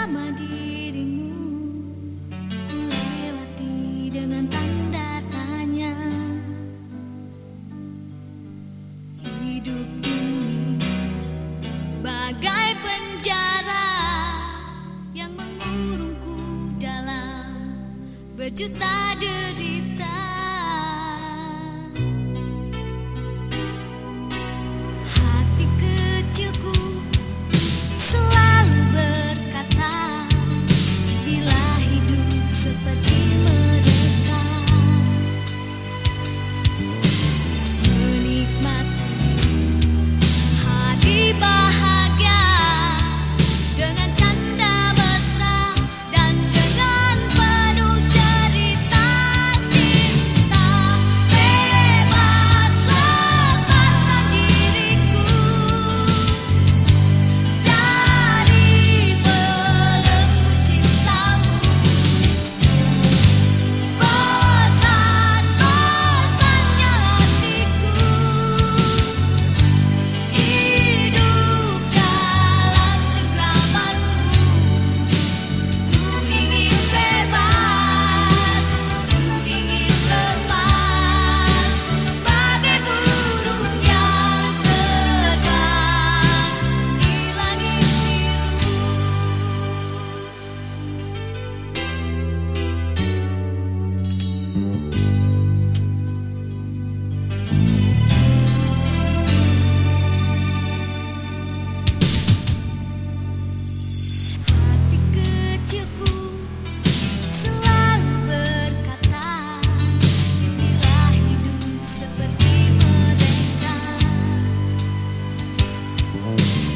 bersama dirimu. Kulewati dengan tanda tanya. Hidup ini bagai penjara Yang mengurungku dalam berjuta derita. bahagia Thank